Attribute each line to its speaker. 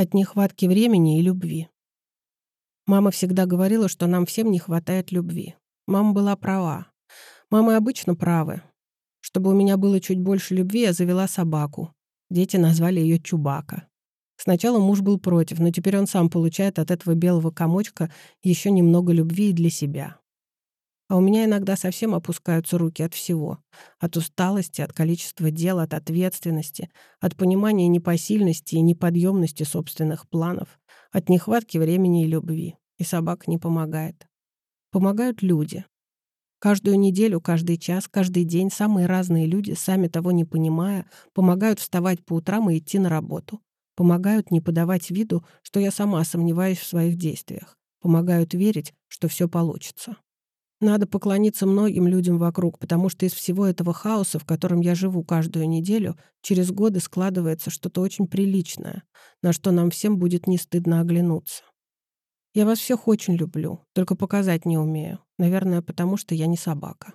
Speaker 1: От нехватки времени и любви. Мама всегда говорила, что нам всем не хватает любви. Мама была права. Мамы обычно правы. Чтобы у меня было чуть больше любви, я завела собаку. Дети назвали ее Чубака. Сначала муж был против, но теперь он сам получает от этого белого комочка еще немного любви и для себя. А у меня иногда совсем опускаются руки от всего. От усталости, от количества дел, от ответственности, от понимания непосильности и неподъемности собственных планов, от нехватки времени и любви. И собака не помогает. Помогают люди. Каждую неделю, каждый час, каждый день самые разные люди, сами того не понимая, помогают вставать по утрам и идти на работу. Помогают не подавать виду, что я сама сомневаюсь в своих действиях. Помогают верить, что все получится. Надо поклониться многим людям вокруг, потому что из всего этого хаоса, в котором я живу каждую неделю, через годы складывается что-то очень приличное, на что нам всем будет не стыдно оглянуться. Я вас всех очень люблю, только показать не умею. Наверное, потому что я не собака.